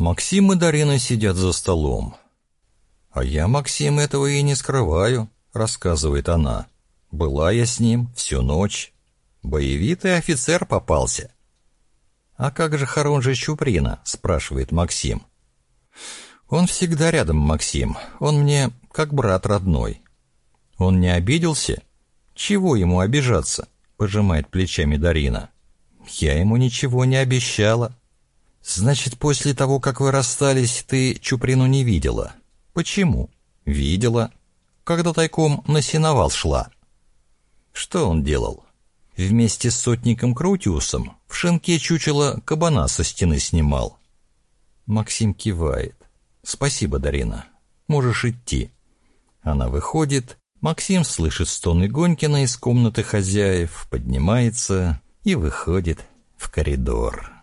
Максим и Дарина сидят за столом. «А я, Максим, этого и не скрываю», — рассказывает она. «Была я с ним всю ночь. Боевитый офицер попался». «А как же Харунжи Чуприна?» — спрашивает Максим. «Он всегда рядом, Максим. Он мне как брат родной». «Он не обиделся?» «Чего ему обижаться?» — пожимает плечами Дарина. «Я ему ничего не обещала». «Значит, после того, как вы расстались, ты Чуприну не видела?» «Почему?» «Видела. Когда тайком на сеновал шла». «Что он делал?» Вместе с сотником Крутиусом в шинке чучело кабана со стены снимал. Максим кивает. «Спасибо, Дарина. Можешь идти». Она выходит. Максим слышит стоны Гонькина из комнаты хозяев, поднимается и выходит в коридор.